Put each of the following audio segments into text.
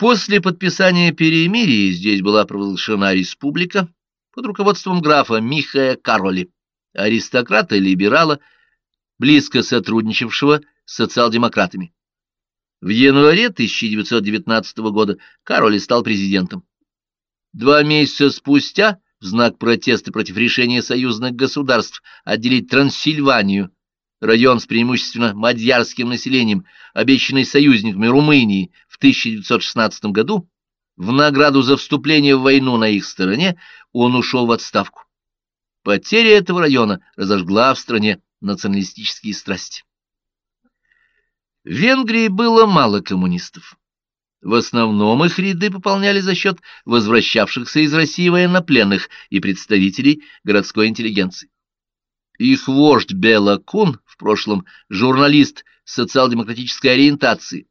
После подписания перемирия здесь была провозглашена республика под руководством графа Михая Кароли, аристократа-либерала, близко сотрудничавшего с социал-демократами. В январе 1919 года Кароли стал президентом. Два месяца спустя, в знак протеста против решения союзных государств отделить Трансильванию, район с преимущественно мадьярским населением, обещанный союзниками Румынии в 1916 году, в награду за вступление в войну на их стороне, он ушел в отставку. Потеря этого района разожгла в стране националистические страсти. В Венгрии было мало коммунистов. В основном их ряды пополняли за счет возвращавшихся из России военнопленных и представителей городской интеллигенции. Их вождь Бела Кун, в прошлом журналист социал-демократической ориентации,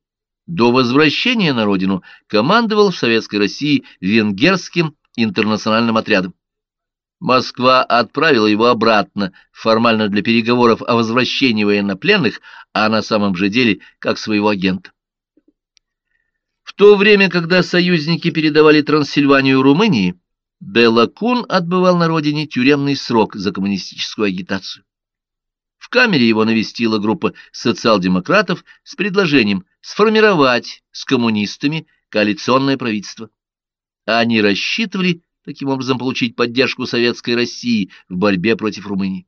до возвращения на родину командовал в Советской России венгерским интернациональным отрядом. Москва отправила его обратно, формально для переговоров о возвращении военнопленных, а на самом же деле как своего агента. В то время, когда союзники передавали Трансильванию Румынии, Белла Кун отбывал на родине тюремный срок за коммунистическую агитацию. В камере его навестила группа социал-демократов с предложением сформировать с коммунистами коалиционное правительство. Они рассчитывали таким образом получить поддержку Советской России в борьбе против Румынии.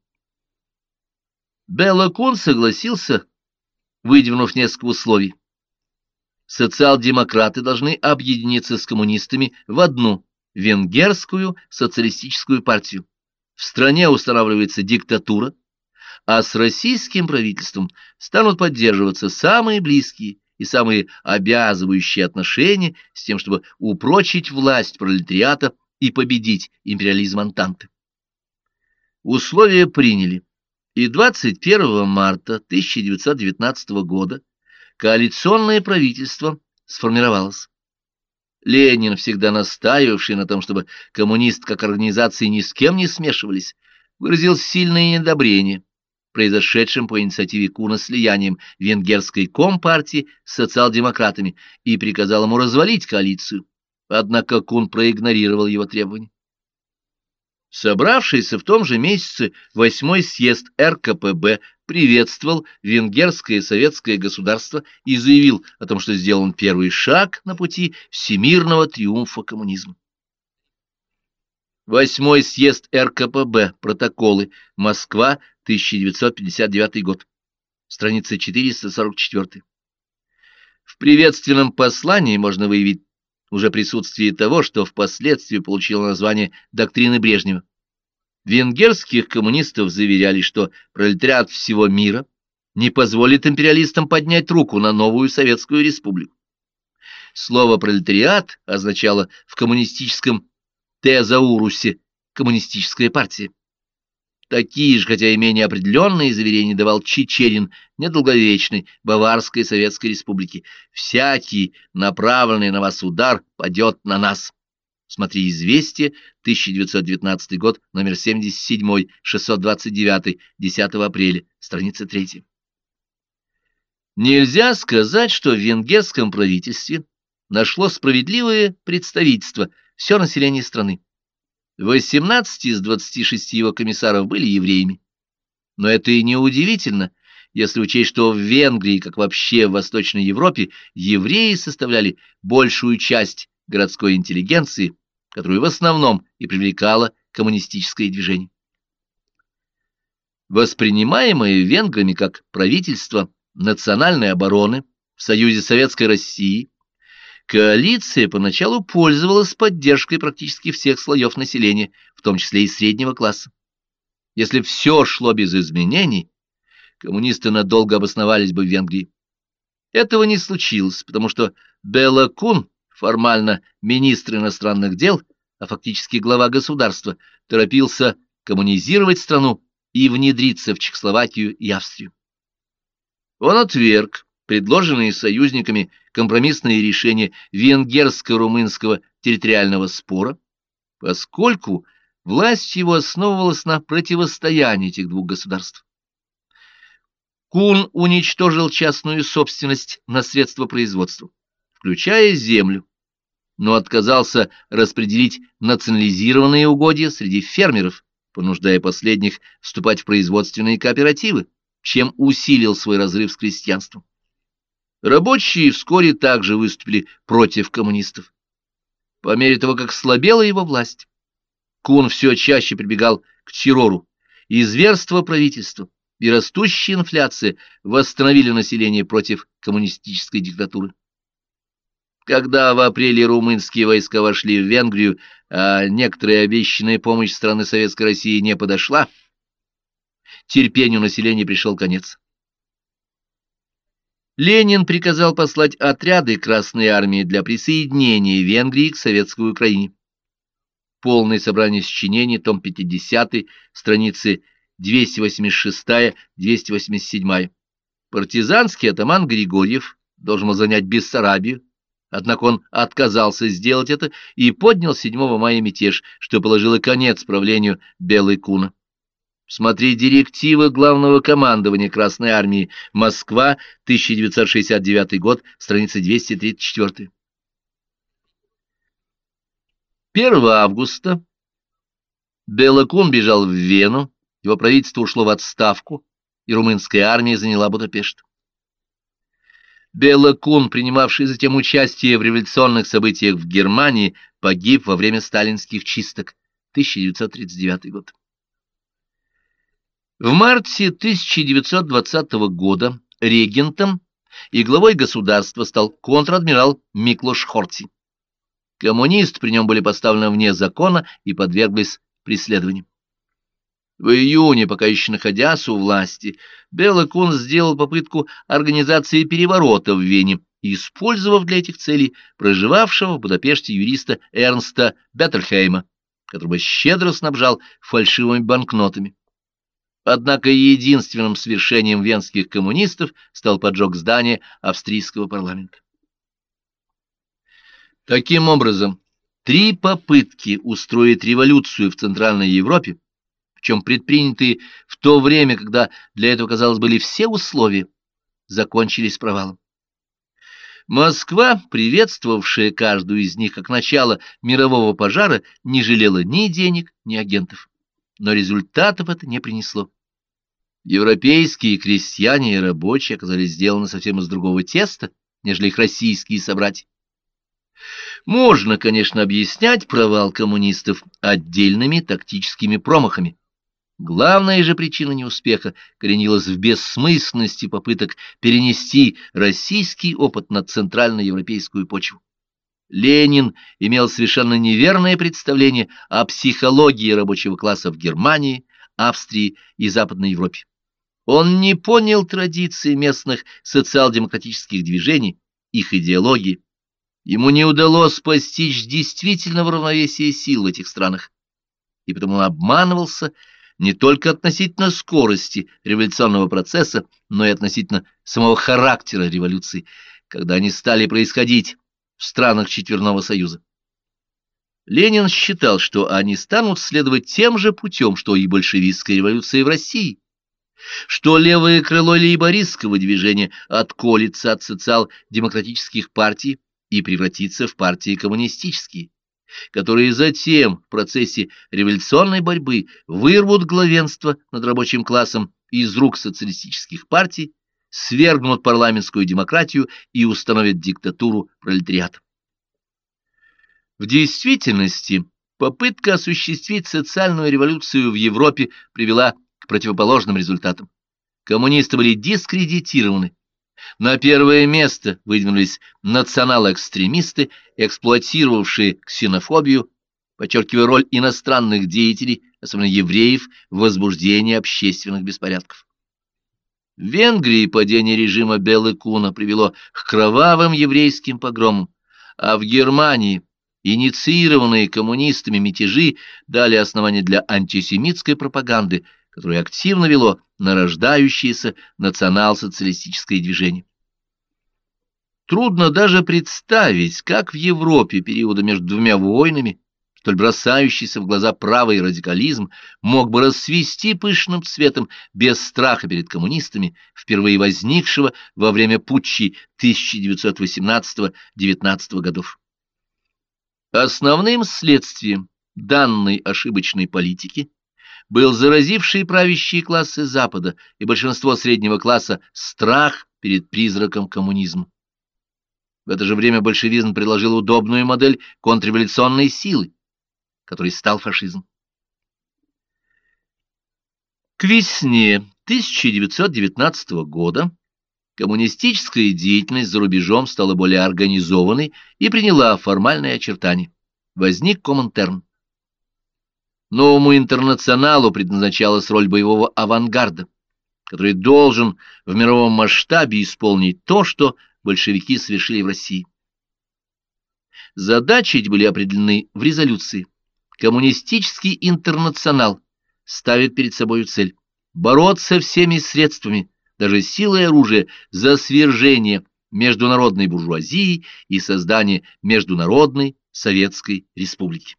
Белла Кун согласился, выдвинув несколько условий. Социал-демократы должны объединиться с коммунистами в одну венгерскую социалистическую партию. В стране устанавливается диктатура, а с российским правительством станут поддерживаться самые близкие и самые обязывающие отношения с тем, чтобы упрочить власть пролетариата и победить империализм Антанты. Условия приняли, и 21 марта 1919 года коалиционное правительство сформировалось. Ленин, всегда настаивавший на том, чтобы коммунист как организации ни с кем не смешивались, выразил сильное недобрение произошедшим по инициативе Куна слиянием венгерской компартии с социал-демократами и приказал ему развалить коалицию, однако Кун проигнорировал его требования. Собравшийся в том же месяце восьмой съезд РКПБ приветствовал венгерское советское государство и заявил о том, что сделан первый шаг на пути всемирного триумфа коммунизма. Восьмой съезд РКПБ. Протоколы. Москва, 1959 год. Страница 444. В приветственном послании можно выявить уже присутствие того, что впоследствии получило название доктрины Брежнева. Венгерских коммунистов заверяли, что пролетариат всего мира не позволит империалистам поднять руку на новую Советскую Республику. Слово «пролетариат» означало в коммунистическом тезаурусе «коммунистическая партия». Такие же, хотя и менее определенные заверения давал Чечерин, недолговечной Баварской Советской Республики. «Всякий, направленный на вас удар, падет на нас». Смотри «Известие», 1919 год, номер 77, 629, 10 апреля, страница 3. Нельзя сказать, что в венгерском правительстве нашло справедливое представительство все население страны. 18 из 26 его комиссаров были евреями. Но это и не удивительно, если учесть, что в Венгрии, как вообще в Восточной Европе, евреи составляли большую часть городской интеллигенции, которую в основном и привлекало коммунистическое движение. Воспринимаемое венграми как правительство национальной обороны в Союзе Советской России Коалиция поначалу пользовалась поддержкой практически всех слоев населения, в том числе и среднего класса. Если все шло без изменений, коммунисты надолго обосновались бы в Венгрии. Этого не случилось, потому что Белла Кун, формально министр иностранных дел, а фактически глава государства, торопился коммунизировать страну и внедриться в Чехословакию и Австрию. Он отверг предложенные союзниками компромиссные решения венгерско-румынского территориального спора, поскольку власть его основывалась на противостоянии этих двух государств. Кун уничтожил частную собственность на средства производства, включая землю, но отказался распределить национализированные угодья среди фермеров, понуждая последних вступать в производственные кооперативы, чем усилил свой разрыв с крестьянством. Рабочие вскоре также выступили против коммунистов. По мере того, как слабела его власть, Кун все чаще прибегал к террору, и зверство правительства и растущая инфляция восстановили население против коммунистической диктатуры. Когда в апреле румынские войска вошли в Венгрию, а некоторая обещанная помощь страны Советской России не подошла, терпению населения пришел конец. Ленин приказал послать отряды Красной Армии для присоединения Венгрии к Советской Украине. Полное собрание сочинений, том 50, страницы 286-287. Партизанский атаман Григорьев должен был занять Бессарабию, однако он отказался сделать это и поднял 7 мая мятеж, что положило конец правлению Белой Куна. Смотри директивы Главного командования Красной Армии. Москва, 1969 год, страница 234. 1 августа Белокун бежал в Вену, его правительство ушло в отставку, и румынская армия заняла Будапешт. Белокун, принимавший затем участие в революционных событиях в Германии, погиб во время сталинских чисток, 1939 год. В марте 1920 года регентом и главой государства стал контр-адмирал Миклош Хорти. Коммунисты при нем были поставлены вне закона и подверглись преследованию. В июне, пока еще находясь у власти, Белый Кун сделал попытку организации переворота в Вене, использовав для этих целей проживавшего в Будапеште юриста Эрнста Беттерхейма, которого щедро снабжал фальшивыми банкнотами. Однако единственным свершением венских коммунистов стал поджог здания австрийского парламента. Таким образом, три попытки устроить революцию в Центральной Европе, причем предпринятые в то время, когда для этого, казалось, были все условия, закончились провалом. Москва, приветствовавшая каждую из них как начало мирового пожара, не жалела ни денег, ни агентов но результатов это не принесло. Европейские крестьяне и рабочие оказались сделаны совсем из другого теста, нежели их российские собратья. Можно, конечно, объяснять провал коммунистов отдельными тактическими промахами. Главная же причина неуспеха коренилась в бессмысленности попыток перенести российский опыт на центральноевропейскую почву. Ленин имел совершенно неверное представление о психологии рабочего класса в Германии, Австрии и Западной Европе. Он не понял традиции местных социал-демократических движений, их идеологии. Ему не удалось постичь действительного равновесия сил в этих странах, и потому он обманывался не только относительно скорости революционного процесса, но и относительно самого характера революции, когда они стали происходить в странах Четверного Союза. Ленин считал, что они станут следовать тем же путем, что и большевистская революция в России, что левое крыло лейбористского движения отколется от социал-демократических партий и превратится в партии коммунистические, которые затем в процессе революционной борьбы вырвут главенство над рабочим классом из рук социалистических партий свергнут парламентскую демократию и установят диктатуру пролетариата. В действительности, попытка осуществить социальную революцию в Европе привела к противоположным результатам. Коммунисты были дискредитированы. На первое место выдвинулись национал-экстремисты, эксплуатировавшие ксенофобию, подчеркивая роль иностранных деятелей, особенно евреев, в возбуждении общественных беспорядков. В Венгрии падение режима Белы Куна привело к кровавым еврейским погромам, а в Германии инициированные коммунистами мятежи дали основание для антисемитской пропаганды, которую активно вело нарождающееся национал-социалистическое движение. Трудно даже представить, как в Европе периода между двумя войнами столь бросающийся в глаза правый радикализм, мог бы расцвести пышным цветом без страха перед коммунистами, впервые возникшего во время путчи 1918-19 годов. Основным следствием данной ошибочной политики был заразивший правящие классы Запада и большинство среднего класса страх перед призраком коммунизма. В это же время большевизм предложил удобную модель контрреволюционной силы, которой стал фашизм. К весне 1919 года коммунистическая деятельность за рубежом стала более организованной и приняла формальные очертания. Возник Коминтерн. Новому интернационалу предназначалась роль боевого авангарда, который должен в мировом масштабе исполнить то, что большевики совершили в России. Задачи эти были определены в резолюции. Коммунистический интернационал ставит перед собой цель бороться всеми средствами, даже силой оружия, за свержение международной буржуазии и создание международной советской республики.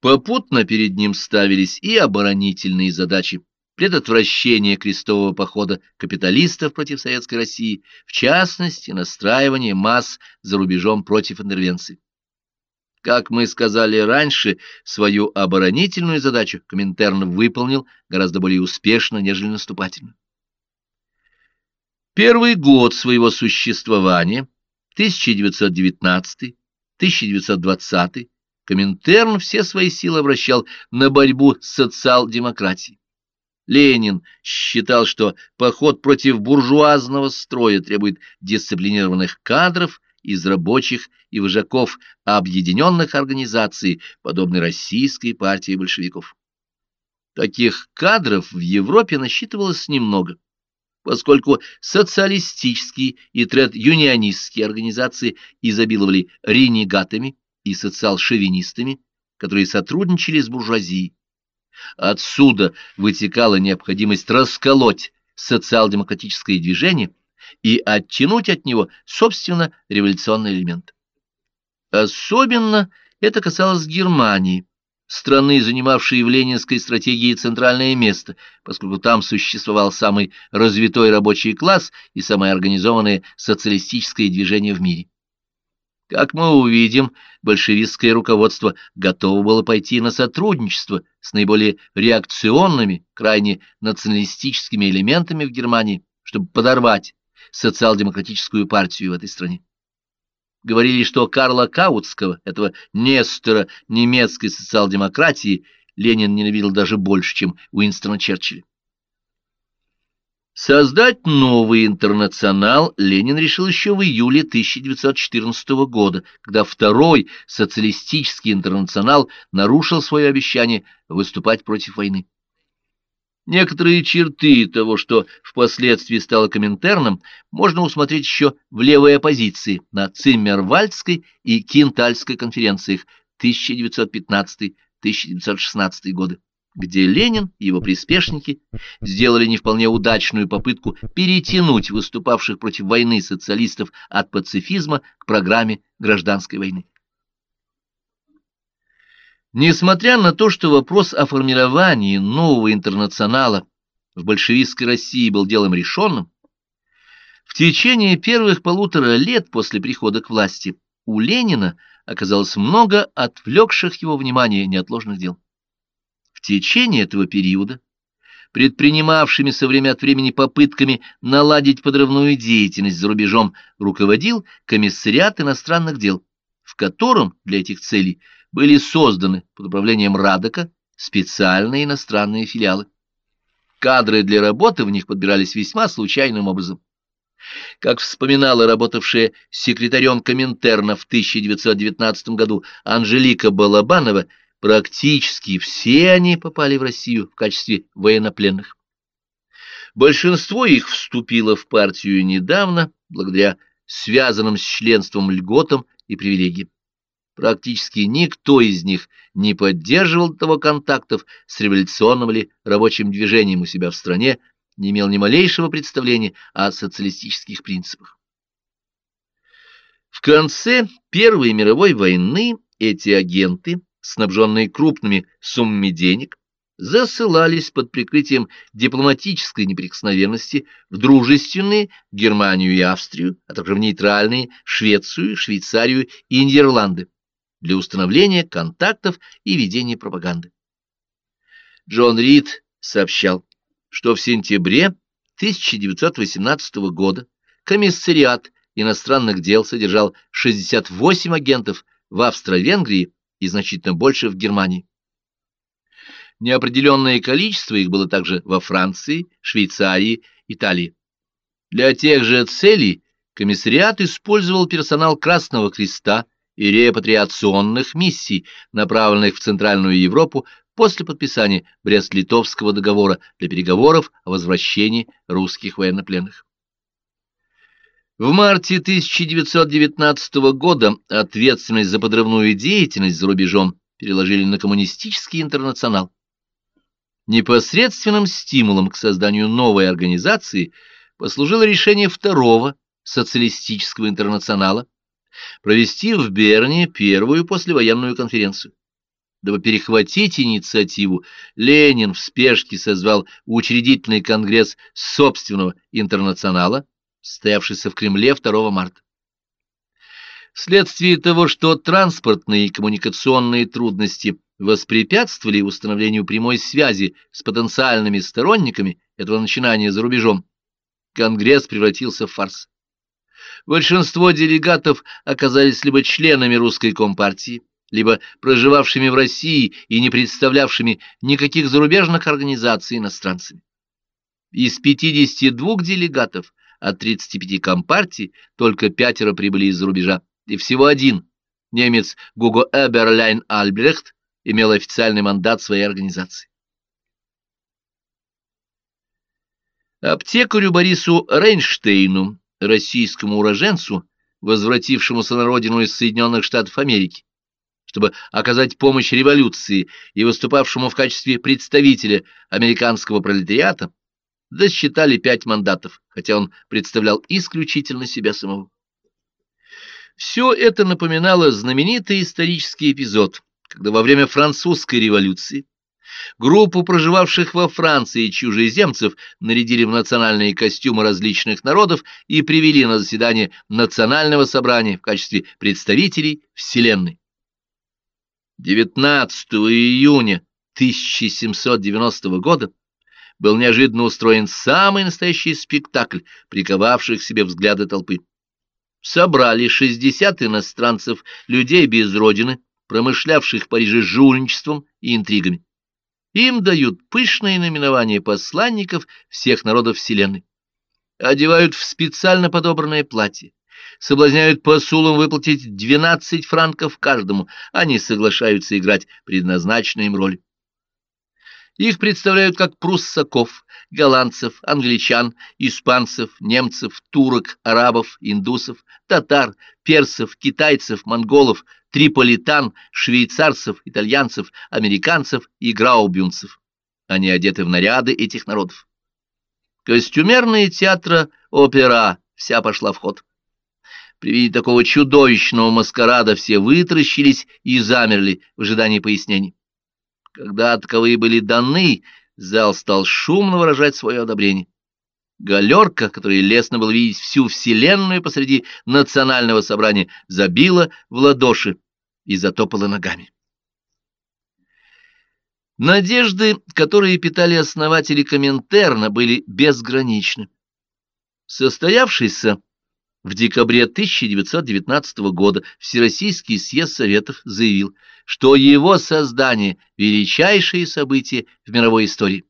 Попутно перед ним ставились и оборонительные задачи предотвращение крестового похода капиталистов против Советской России, в частности, настраивание масс за рубежом против интервенции. Как мы сказали раньше, свою оборонительную задачу Коминтерн выполнил гораздо более успешно, нежели наступательную. Первый год своего существования, 1919-1920, Коминтерн все свои силы обращал на борьбу с социал-демократией. Ленин считал, что поход против буржуазного строя требует дисциплинированных кадров из рабочих и вожаков объединенных организаций, подобной Российской партии большевиков. Таких кадров в Европе насчитывалось немного, поскольку социалистические и тред-юнионистские организации изобиловали ренегатами и социал-шовинистами, которые сотрудничали с буржуазией. Отсюда вытекала необходимость расколоть социал-демократическое движение и оттянуть от него, собственно, революционный элемент. Особенно это касалось Германии, страны, занимавшей в ленинской стратегии центральное место, поскольку там существовал самый развитой рабочий класс и самое организованное социалистическое движение в мире. Как мы увидим, большевистское руководство готово было пойти на сотрудничество с наиболее реакционными, крайне националистическими элементами в Германии, чтобы подорвать социал-демократическую партию в этой стране. Говорили, что Карла Каутского, этого Нестора немецкой социал-демократии, Ленин ненавидел даже больше, чем Уинстона Черчилля. Создать новый интернационал Ленин решил еще в июле 1914 года, когда второй социалистический интернационал нарушил свое обещание выступать против войны. Некоторые черты того, что впоследствии стало Коминтерном, можно усмотреть еще в левой оппозиции на Циммервальдской и Кинтальской конференциях 1915-1916 годы где Ленин и его приспешники сделали не вполне удачную попытку перетянуть выступавших против войны социалистов от пацифизма к программе гражданской войны. Несмотря на то, что вопрос о формировании нового интернационала в большевистской России был делом решенным, в течение первых полутора лет после прихода к власти у Ленина оказалось много отвлекших его внимание неотложных дел. В течение этого периода, предпринимавшими со время от времени попытками наладить подрывную деятельность за рубежом, руководил комиссариат иностранных дел, в котором для этих целей были созданы под управлением Радока специальные иностранные филиалы. Кадры для работы в них подбирались весьма случайным образом. Как вспоминала работавшая секретарем Коминтерна в 1919 году Анжелика Балабанова, Практически все они попали в Россию в качестве военнопленных. Большинство их вступило в партию недавно, благодаря связанным с членством льготам и привилегиям. Практически никто из них не поддерживал того контактов с революционным или рабочим движением у себя в стране, не имел ни малейшего представления о социалистических принципах. В конце Первой мировой войны эти агенты снабженные крупными суммами денег, засылались под прикрытием дипломатической неприкосновенности в дружественные Германию и Австрию, а также в нейтральные Швецию, Швейцарию и Нидерланды для установления контактов и ведения пропаганды. Джон Рид сообщал, что в сентябре 1918 года комиссариат иностранных дел содержал 68 агентов в Австро-Венгрии и значительно больше в Германии. Неопределенное количество их было также во Франции, Швейцарии, Италии. Для тех же целей комиссариат использовал персонал Красного Креста и репатриационных миссий, направленных в Центральную Европу после подписания Брест-Литовского договора для переговоров о возвращении русских военнопленных. В марте 1919 года ответственность за подрывную деятельность за рубежом переложили на коммунистический интернационал. Непосредственным стимулом к созданию новой организации послужило решение второго социалистического интернационала провести в Берне первую послевоенную конференцию. Дабы перехватить инициативу, Ленин в спешке созвал учредительный конгресс собственного интернационала, состоявшийся в Кремле 2 марта. Вследствие того, что транспортные и коммуникационные трудности воспрепятствовали установлению прямой связи с потенциальными сторонниками этого начинания за рубежом, Конгресс превратился в фарс. Большинство делегатов оказались либо членами русской компартии, либо проживавшими в России и не представлявшими никаких зарубежных организаций иностранцами. Из 52 делегатов от 35 компартий только пятеро прибыли из-за рубежа, и всего один, немец Гуго Эберляйн Альбрехт, имел официальный мандат своей организации. Аптекарю Борису Рейнштейну, российскому уроженцу, возвратившемуся на родину из Соединенных Штатов Америки, чтобы оказать помощь революции и выступавшему в качестве представителя американского пролетариата, досчитали пять мандатов, хотя он представлял исключительно себя самого. Все это напоминало знаменитый исторический эпизод, когда во время французской революции группу проживавших во Франции чужеземцев нарядили в национальные костюмы различных народов и привели на заседание национального собрания в качестве представителей Вселенной. 19 июня 1790 года был неожиданно устроен самый настоящий спектакль, приковавший к себе взгляды толпы. Собрали 60 иностранцев, людей без родины, промышлявших в Париже жульничеством и интригами. Им дают пышное наименование посланников всех народов Вселенной. Одевают в специально подобранное платье, соблазняют посулам выплатить 12 франков каждому, они соглашаются играть предназначенную им роль. Их представляют как пруссаков, голландцев, англичан, испанцев, немцев, турок, арабов, индусов, татар, персов, китайцев, монголов, триполитан, швейцарцев, итальянцев, американцев и граубюнцев. Они одеты в наряды этих народов. Костюмерные театра, опера, вся пошла в ход. При виде такого чудовищного маскарада все вытаращились и замерли в ожидании пояснений. Когда таковые были даны, зал стал шумно выражать свое одобрение. Галерка, которой лестно было видеть всю вселенную посреди национального собрания, забила в ладоши и затопала ногами. Надежды, которые питали основатели Коминтерна, были безграничны. Состоявшийся в декабре 1919 года Всероссийский съезд Советов заявил, что его создание – величайшее событие в мировой истории.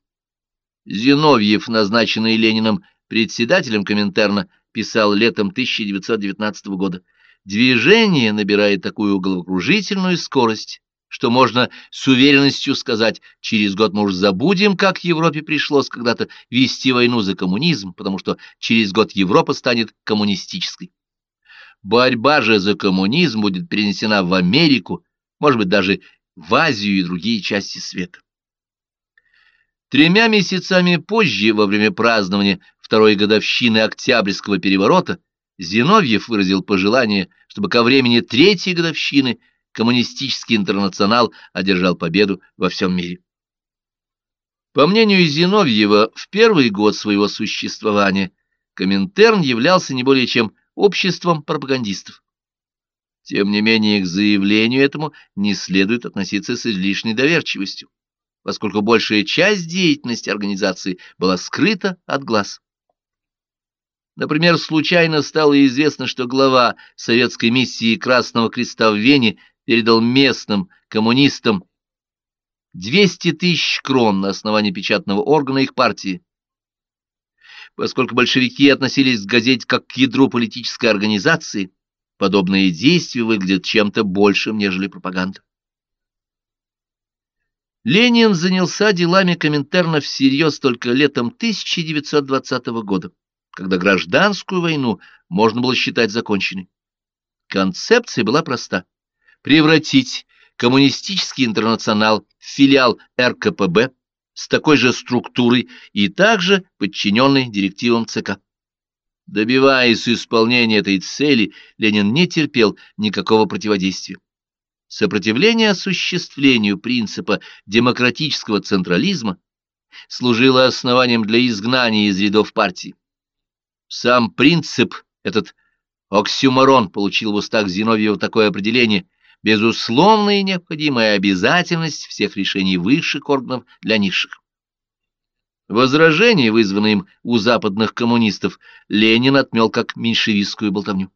Зиновьев, назначенный Лениным председателем Коминтерна, писал летом 1919 года, «Движение набирает такую головокружительную скорость, что можно с уверенностью сказать, через год мы уж забудем, как Европе пришлось когда-то вести войну за коммунизм, потому что через год Европа станет коммунистической. Борьба же за коммунизм будет перенесена в Америку, может быть, даже в Азию и другие части света. Тремя месяцами позже, во время празднования второй годовщины Октябрьского переворота, Зиновьев выразил пожелание, чтобы ко времени третьей годовщины коммунистический интернационал одержал победу во всем мире. По мнению Зиновьева, в первый год своего существования Коминтерн являлся не более чем обществом пропагандистов. Тем не менее, к заявлению этому не следует относиться с излишней доверчивостью, поскольку большая часть деятельности организации была скрыта от глаз. Например, случайно стало известно, что глава советской миссии Красного Креста в Вене передал местным коммунистам 200 тысяч крон на основании печатного органа их партии. Поскольку большевики относились к газете как к ядру политической организации, подобные действия выглядят чем-то большим, нежели пропаганда. Ленин занялся делами Коминтерна всерьез только летом 1920 года, когда гражданскую войну можно было считать законченной. Концепция была проста – превратить коммунистический интернационал в филиал РКПБ с такой же структурой и также подчиненный директивам ЦК. Добиваясь исполнения этой цели, Ленин не терпел никакого противодействия. Сопротивление осуществлению принципа демократического централизма служило основанием для изгнания из рядов партии. Сам принцип, этот оксюморон, получил в устах Зиновьева такое определение – безусловная и необходимая обязательность всех решений высших органов для низших. Возражения, вызванные им у западных коммунистов, Ленин отмел как меньшевистскую болтовню.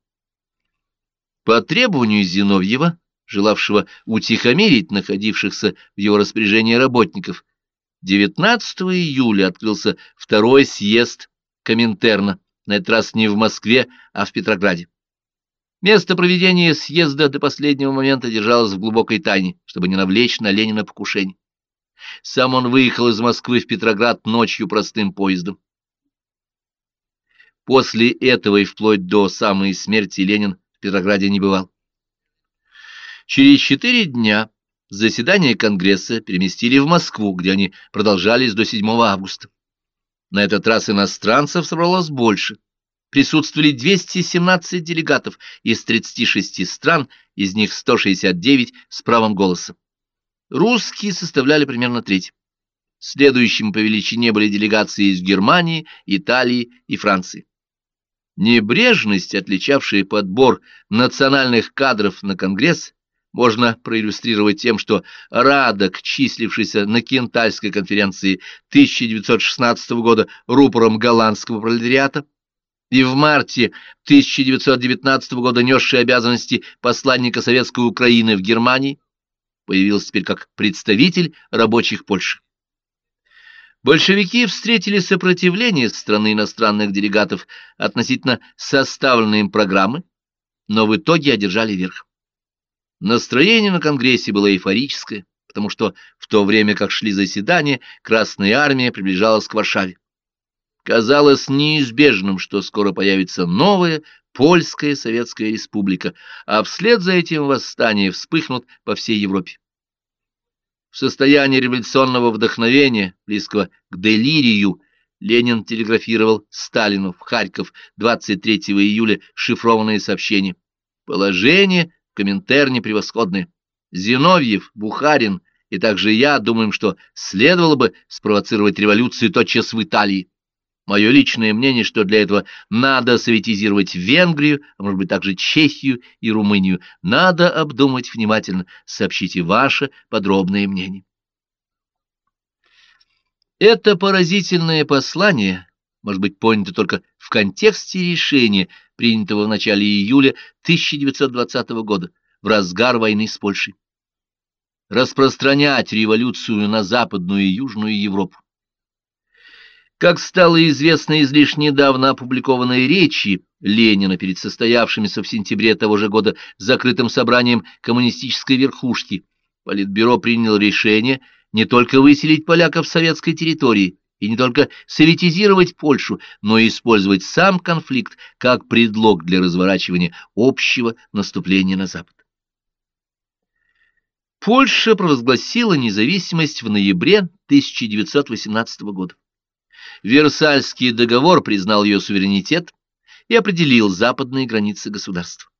По требованию Зиновьева, желавшего утихомирить находившихся в его распоряжении работников, 19 июля открылся второй съезд Коминтерна, на этот раз не в Москве, а в Петрограде. Место проведения съезда до последнего момента держалось в глубокой тайне, чтобы не навлечь на Ленина покушение. Сам он выехал из Москвы в Петроград ночью простым поездом. После этого и вплоть до самой смерти Ленин в Петрограде не бывал. Через четыре дня заседание Конгресса переместили в Москву, где они продолжались до 7 августа. На этот раз иностранцев собралось больше присутствовали 217 делегатов из 36 стран, из них 169 с правом голоса. Русские составляли примерно треть. Следующими по величине были делегации из Германии, Италии и Франции. Небрежность, отличавшая подбор национальных кадров на Конгресс, можно проиллюстрировать тем, что Радок, числившийся на Кентальской конференции 1916 года рупором голландского пролетариата, и в марте 1919 года несший обязанности посланника Советской Украины в Германии, появился теперь как представитель рабочих Польши. Большевики встретили сопротивление со стороны иностранных делегатов относительно составленной им программы, но в итоге одержали верх. Настроение на Конгрессе было эйфорическое, потому что в то время, как шли заседания, Красная Армия приближалась к Варшаве. Казалось неизбежным, что скоро появится новая Польская Советская Республика, а вслед за этим восстания вспыхнут по всей Европе. В состоянии революционного вдохновения, близкого к делирию, Ленин телеграфировал Сталину в Харьков 23 июля шифрованные сообщения. Положение в Коминтерне превосходное. Зиновьев, Бухарин и также я думаем, что следовало бы спровоцировать революцию тотчас в Италии. Мое личное мнение, что для этого надо советизировать Венгрию, а может быть также Чехию и Румынию. Надо обдумать внимательно. Сообщите ваше подробное мнение. Это поразительное послание может быть понято только в контексте решения, принятого в начале июля 1920 года, в разгар войны с Польшей. Распространять революцию на Западную и Южную Европу. Как стало известно из лишь недавно опубликованной речи Ленина перед состоявшимся в сентябре того же года закрытым собранием коммунистической верхушки, Политбюро приняло решение не только выселить поляков с советской территории и не только советизировать Польшу, но и использовать сам конфликт как предлог для разворачивания общего наступления на Запад. Польша провозгласила независимость в ноябре 1918 года. Версальский договор признал ее суверенитет и определил западные границы государства.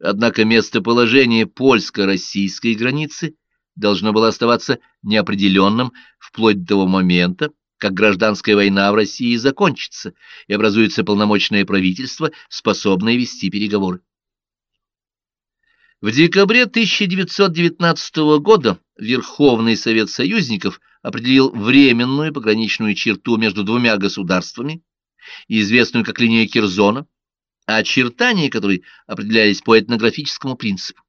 Однако местоположение польско-российской границы должно было оставаться неопределенным вплоть до того момента, как гражданская война в России закончится и образуется полномочное правительство, способное вести переговоры. В декабре 1919 года Верховный Совет Союзников определил временную пограничную черту между двумя государствами, известную как линия Кирзона, а очертания которой определялись по этнографическому принципу.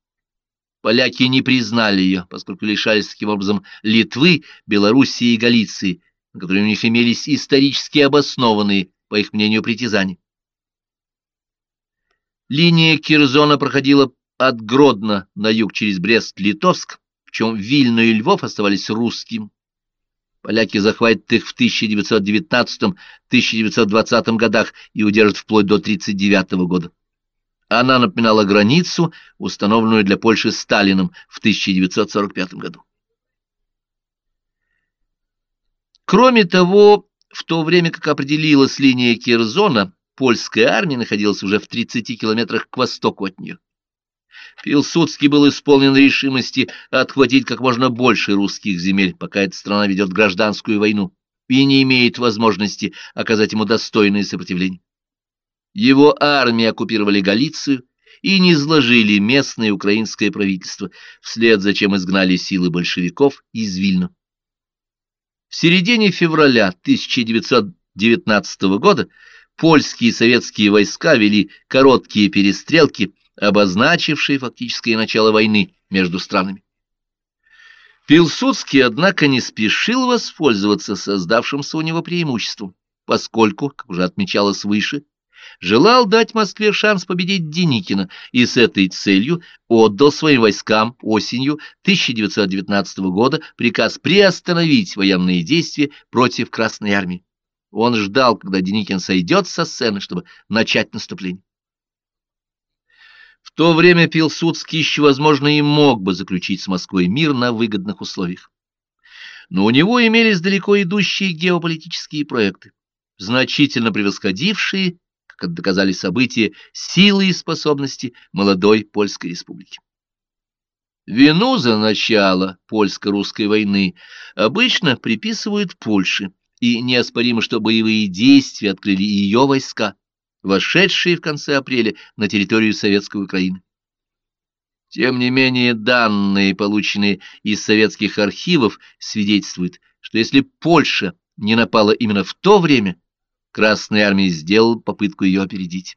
Поляки не признали ее, поскольку лишались таким образом Литвы, Белоруссии и Галиции, на которые у них имелись исторически обоснованные, по их мнению, притязания. Линия Кирзона проходила от Гродно на юг через Брест-Литовск, в чем Вильно и Львов оставались русским. Поляки захватят их в 1919-1920 годах и удержат вплоть до 1939 года. Она напоминала границу, установленную для Польши Сталином в 1945 году. Кроме того, в то время как определилась линия Кирзона, польская армия находилась уже в 30 километрах к востоку от нее. Пилсудский был исполнен решимости отхватить как можно больше русских земель, пока эта страна ведет гражданскую войну и не имеет возможности оказать ему достойное сопротивление. Его армии оккупировали Галицию и не изложили местное украинское правительство, вслед за чем изгнали силы большевиков из Вильна. В середине февраля 1919 года польские и советские войска вели короткие перестрелки, обозначившие фактическое начало войны между странами. Пилсудский, однако, не спешил воспользоваться создавшимся у него преимуществом, поскольку, как уже отмечалось выше, желал дать Москве шанс победить Деникина и с этой целью отдал своим войскам осенью 1919 года приказ приостановить военные действия против Красной Армии. Он ждал, когда Деникин сойдет со сцены, чтобы начать наступление. В то время Пилсудский еще, возможно, и мог бы заключить с Москвой мир на выгодных условиях. Но у него имелись далеко идущие геополитические проекты, значительно превосходившие как доказали события, силы и способности молодой Польской республики. Вину за начало польско-русской войны обычно приписывают Польше, и неоспоримо, что боевые действия открыли ее войска, вошедшие в конце апреля на территорию Советской Украины. Тем не менее, данные, полученные из советских архивов, свидетельствуют, что если Польша не напала именно в то время, Красная армия сделала попытку ее опередить.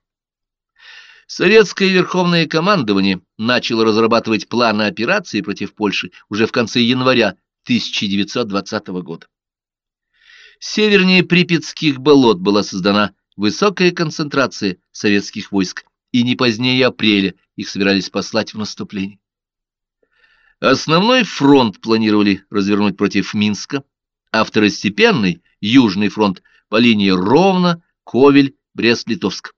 Советское верховное командование начало разрабатывать планы операции против Польши уже в конце января 1920 года. Севернее Припятских болот была создана высокая концентрация советских войск, и не позднее апреля их собирались послать в наступление. Основной фронт планировали развернуть против Минска, а второстепенный, Южный фронт, по линии Ровно, Ковель, Брест-Литовск.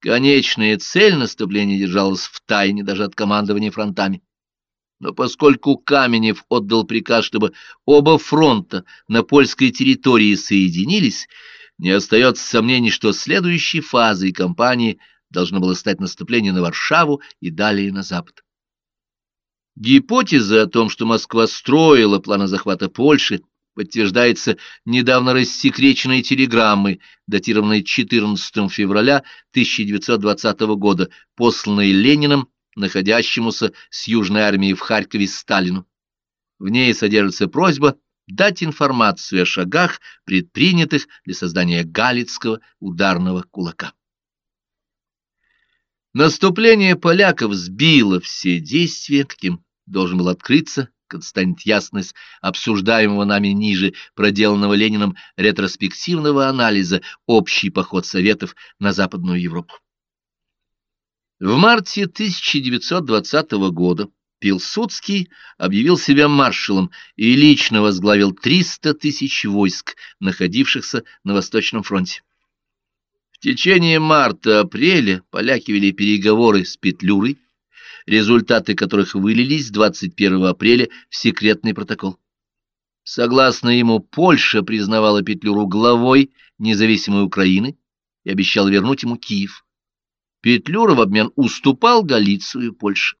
Конечная цель наступления держалась в тайне даже от командования фронтами. Но поскольку Каменев отдал приказ, чтобы оба фронта на польской территории соединились, не остается сомнений, что следующей фазой кампании должно было стать наступление на Варшаву и далее на запад. Гипотеза о том, что Москва строила планы захвата Польши, подтверждается недавно рассекреченной телеграммой, датированной 14 февраля 1920 года, посланной Лениным, находящемуся с Южной армией в Харькове Сталину. В ней содержится просьба дать информацию о шагах, предпринятых для создания Галицкого ударного кулака. Наступление поляков сбило все действия, каким должен был открыться когда станет ясность обсуждаемого нами ниже проделанного Лениным ретроспективного анализа общий поход Советов на Западную Европу. В марте 1920 года Пилсудский объявил себя маршалом и лично возглавил 300 тысяч войск, находившихся на Восточном фронте. В течение марта-апреля поляки вели переговоры с Петлюрой, результаты которых вылились 21 апреля в секретный протокол. Согласно ему, Польша признавала Петлюру главой независимой Украины и обещала вернуть ему Киев. Петлюра в обмен уступал Галицию Польше.